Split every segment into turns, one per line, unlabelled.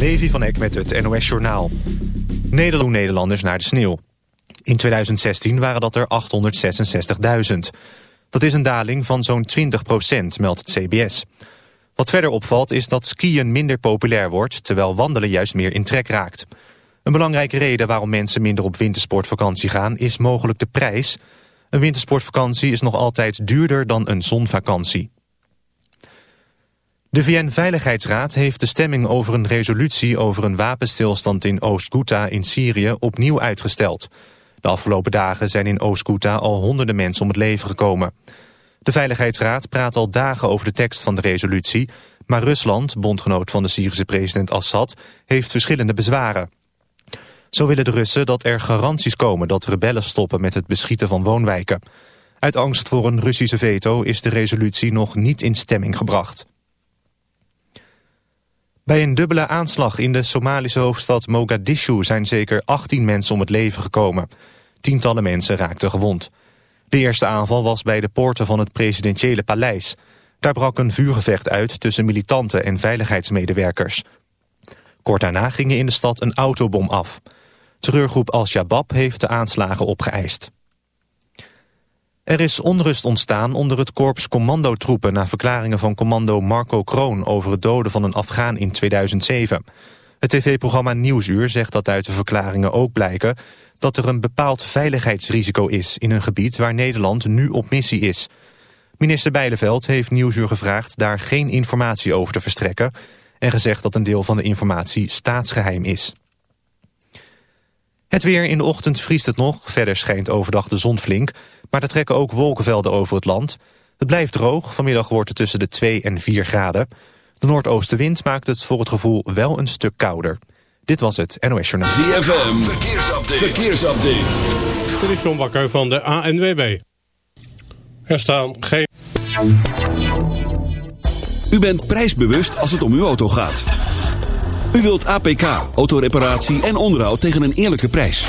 Levi van Eck met het NOS Journaal. Nederland Nederlanders naar de sneeuw. In 2016 waren dat er 866.000. Dat is een daling van zo'n 20% meldt het CBS. Wat verder opvalt is dat skiën minder populair wordt... terwijl wandelen juist meer in trek raakt. Een belangrijke reden waarom mensen minder op wintersportvakantie gaan... is mogelijk de prijs. Een wintersportvakantie is nog altijd duurder dan een zonvakantie. De VN-veiligheidsraad heeft de stemming over een resolutie over een wapenstilstand in Oost-Ghouta in Syrië opnieuw uitgesteld. De afgelopen dagen zijn in Oost-Ghouta al honderden mensen om het leven gekomen. De Veiligheidsraad praat al dagen over de tekst van de resolutie, maar Rusland, bondgenoot van de Syrische president Assad, heeft verschillende bezwaren. Zo willen de Russen dat er garanties komen dat rebellen stoppen met het beschieten van woonwijken. Uit angst voor een Russische veto is de resolutie nog niet in stemming gebracht. Bij een dubbele aanslag in de Somalische hoofdstad Mogadishu zijn zeker 18 mensen om het leven gekomen. Tientallen mensen raakten gewond. De eerste aanval was bij de poorten van het presidentiële paleis. Daar brak een vuurgevecht uit tussen militanten en veiligheidsmedewerkers. Kort daarna ging in de stad een autobom af. Terreurgroep Al-Shabaab heeft de aanslagen opgeëist. Er is onrust ontstaan onder het korps commandotroepen... na verklaringen van commando Marco Kroon... over het doden van een Afghaan in 2007. Het tv-programma Nieuwsuur zegt dat uit de verklaringen ook blijken... dat er een bepaald veiligheidsrisico is... in een gebied waar Nederland nu op missie is. Minister Bijleveld heeft Nieuwsuur gevraagd... daar geen informatie over te verstrekken... en gezegd dat een deel van de informatie staatsgeheim is. Het weer in de ochtend vriest het nog. Verder schijnt overdag de zon flink. Maar er trekken ook wolkenvelden over het land. Het blijft droog. Vanmiddag wordt het tussen de 2 en 4 graden. De noordoostenwind maakt het voor het gevoel wel een stuk kouder. Dit was het NOS Journaal.
ZFM, verkeersupdate. verkeersupdate.
Dit is John Bakker van de ANWB. Er staan geen...
U bent prijsbewust als het om uw auto gaat. U wilt APK, autoreparatie en onderhoud tegen een eerlijke prijs.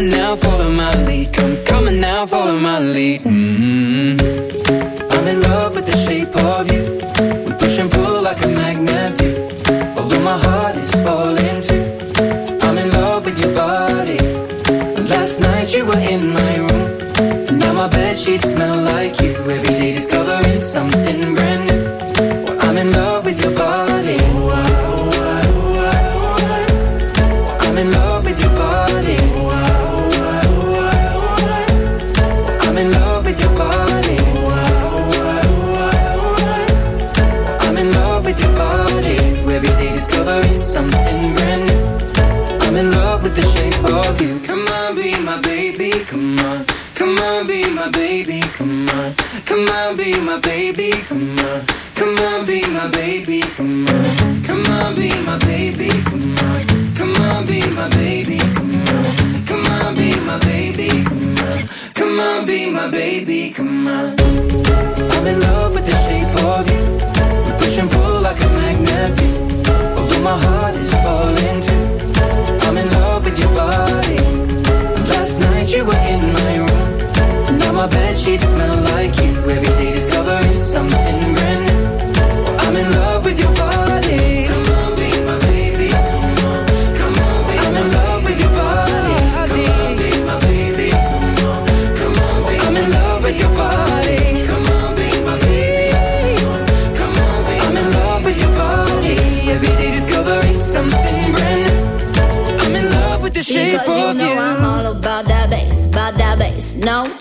Come now, follow my lead. Come, on now, follow my lead. mm I'm in love with the shape of you. We push and pull like a magnet do. Although my heart is falling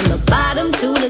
from the bottom to the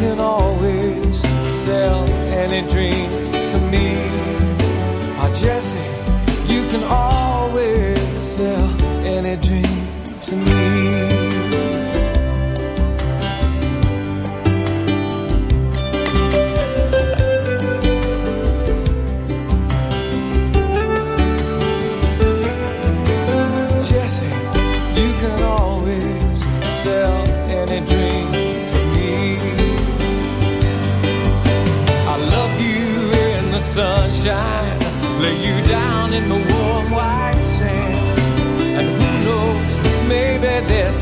can always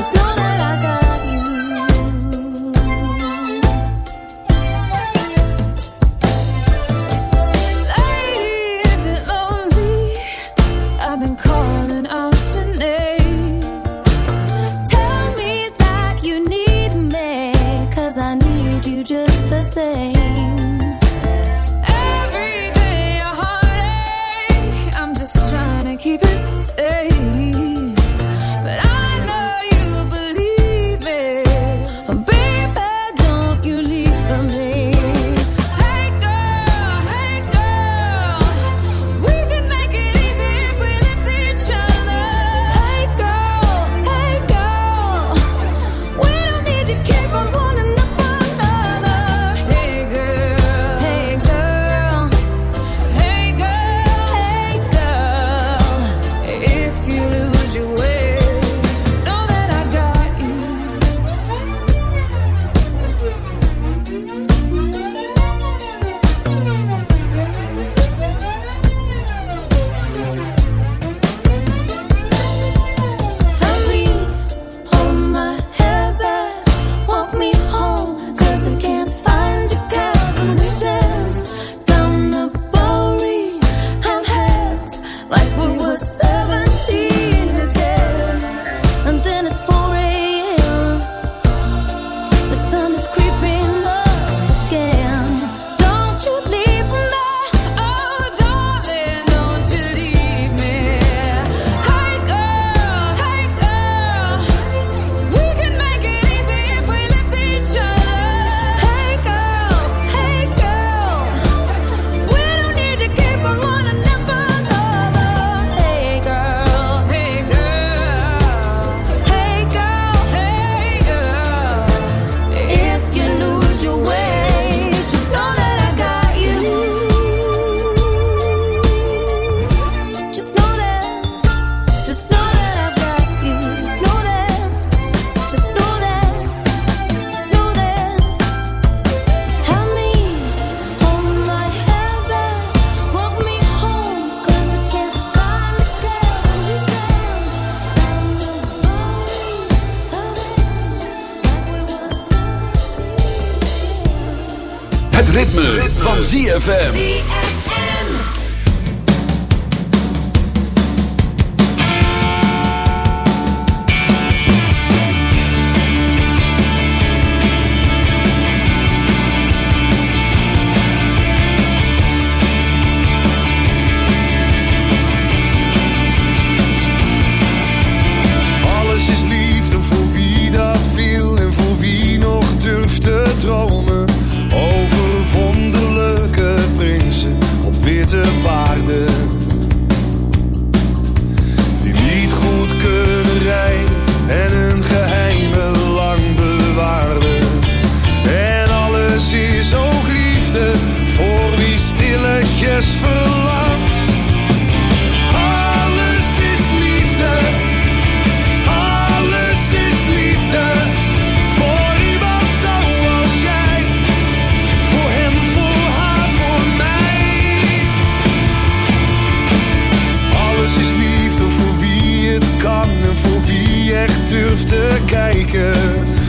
It's not that I ZFM. Echt durf te kijken.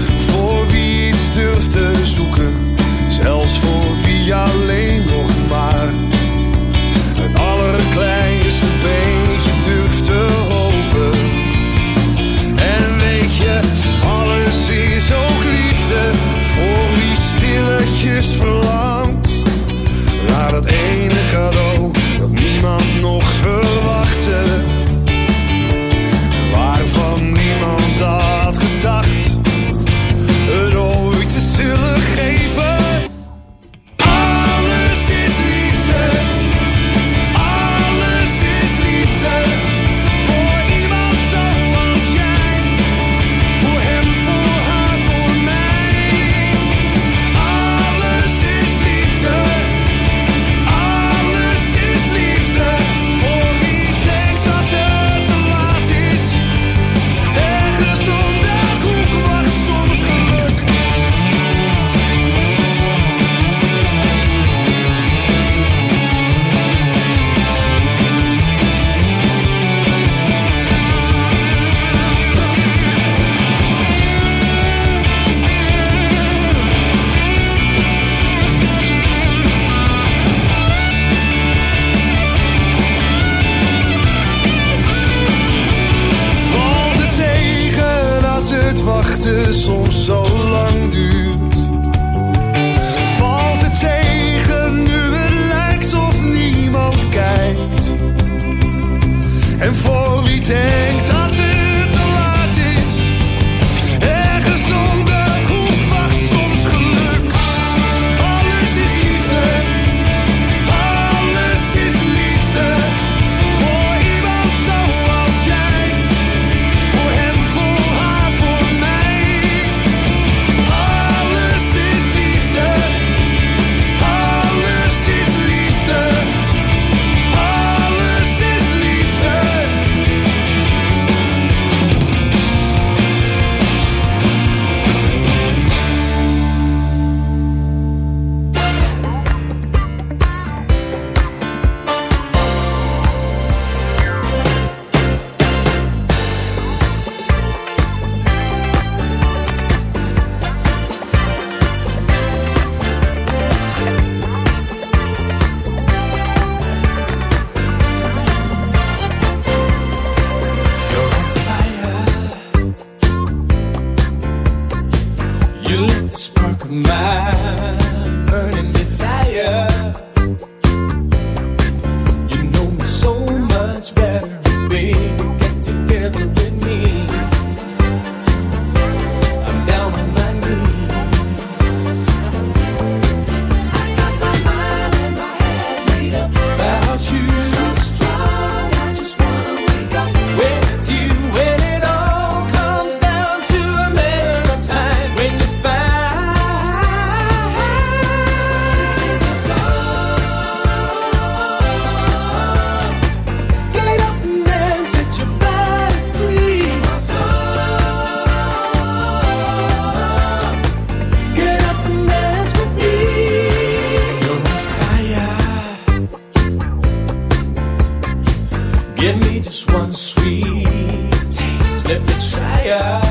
tryer.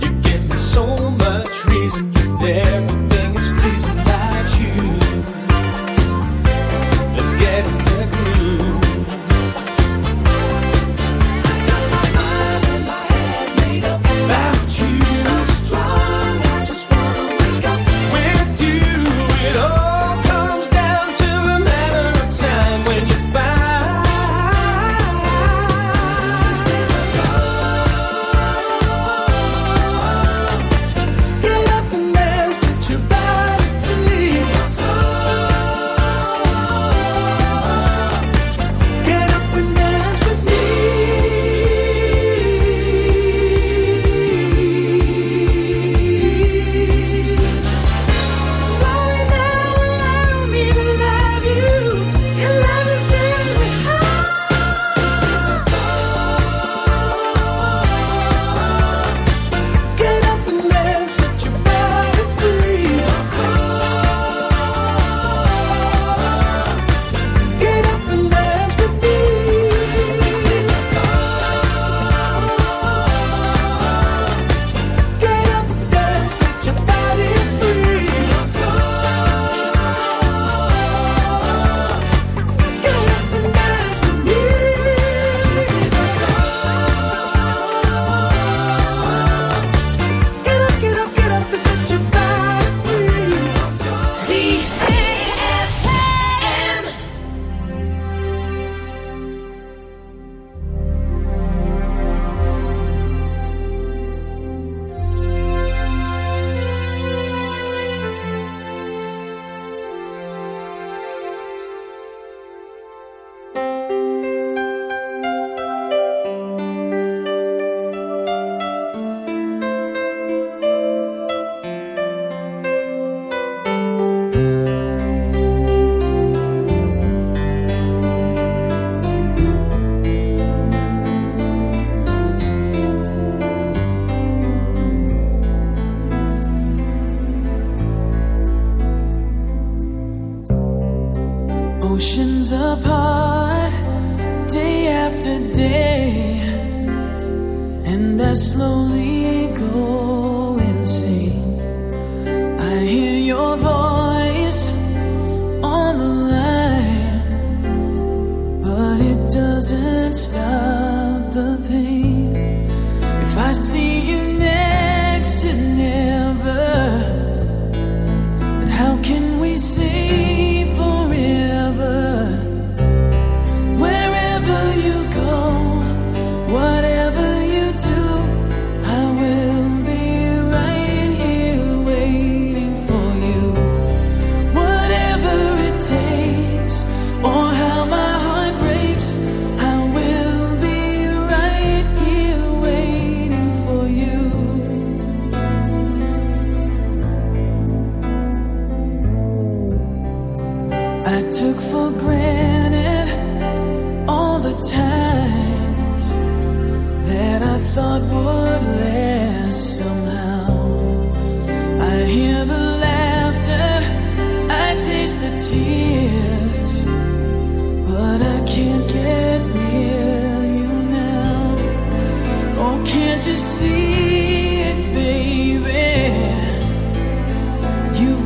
You give me so much reason to never.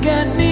Got me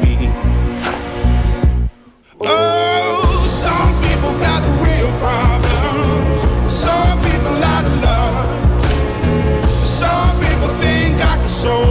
so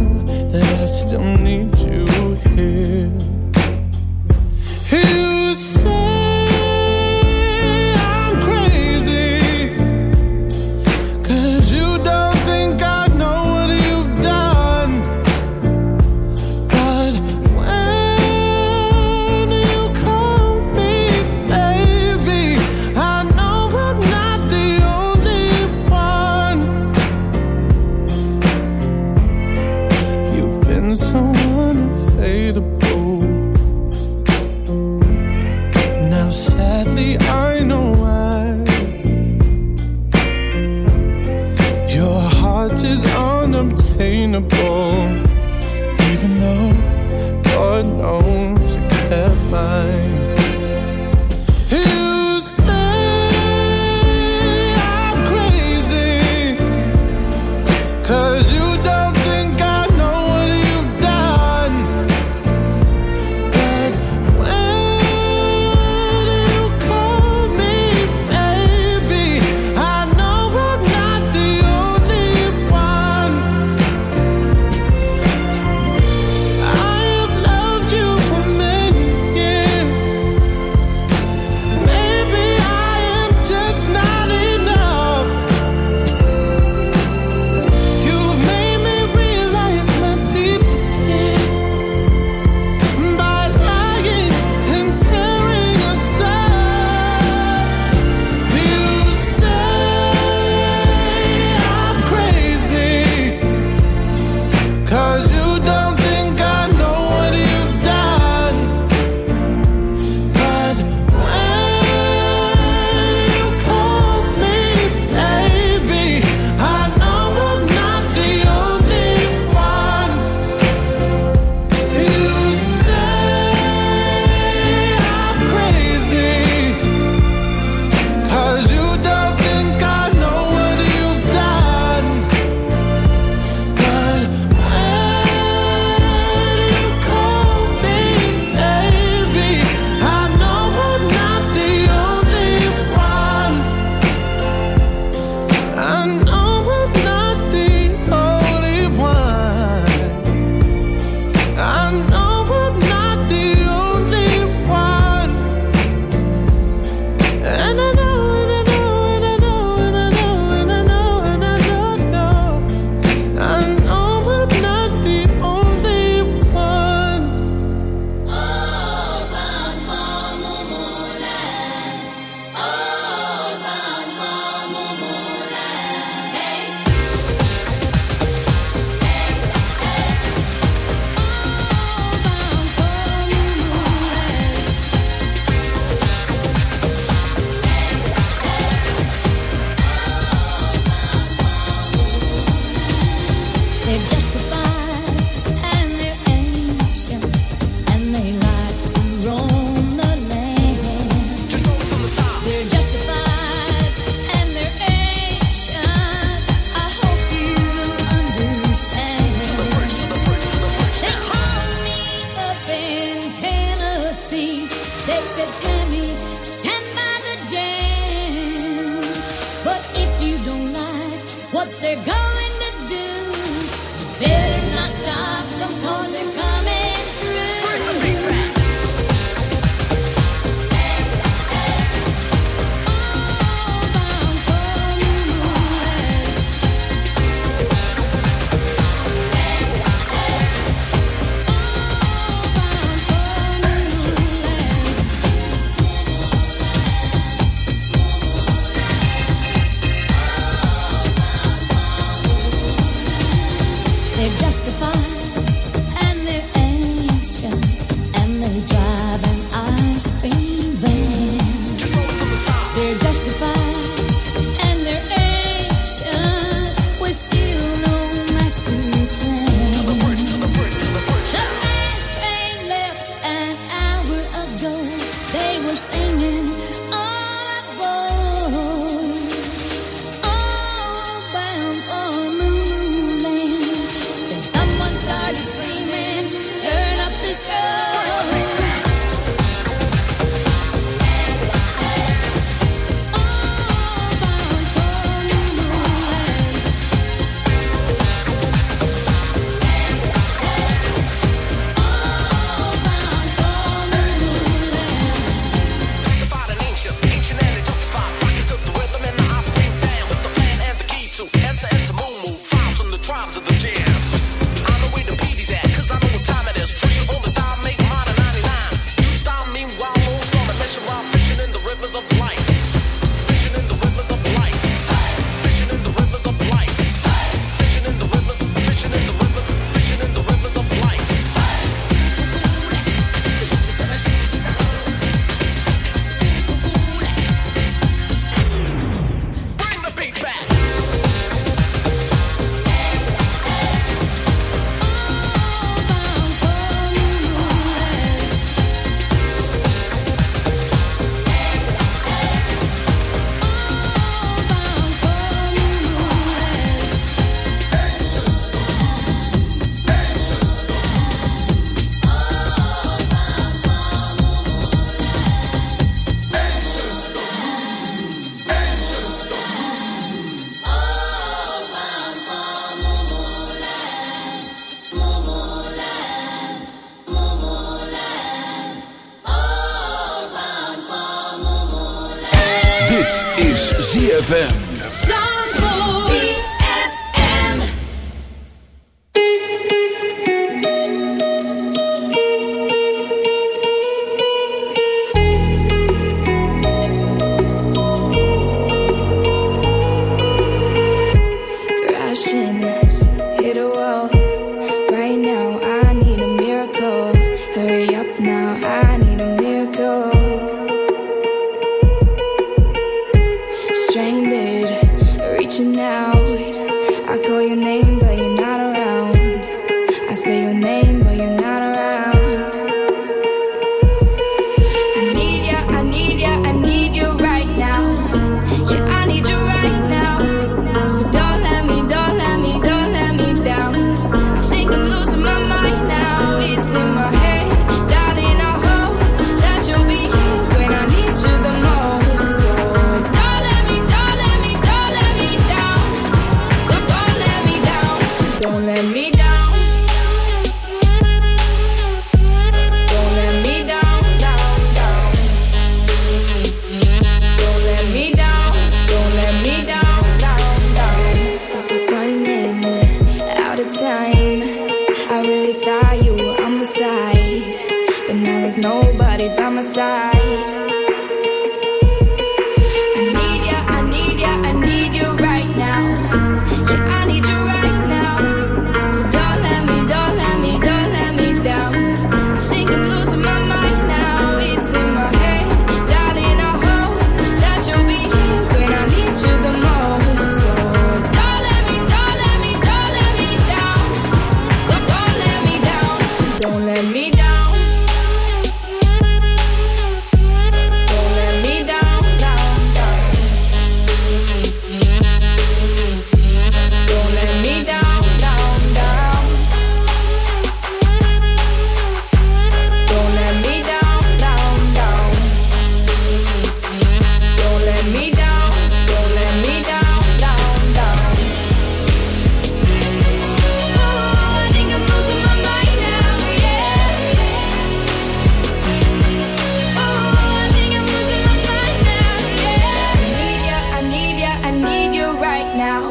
you
right now.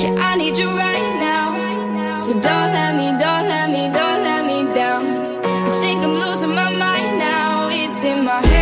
Yeah, I need you right now. So don't let me, don't let me, don't let me down. I think I'm losing my mind now. It's in my head.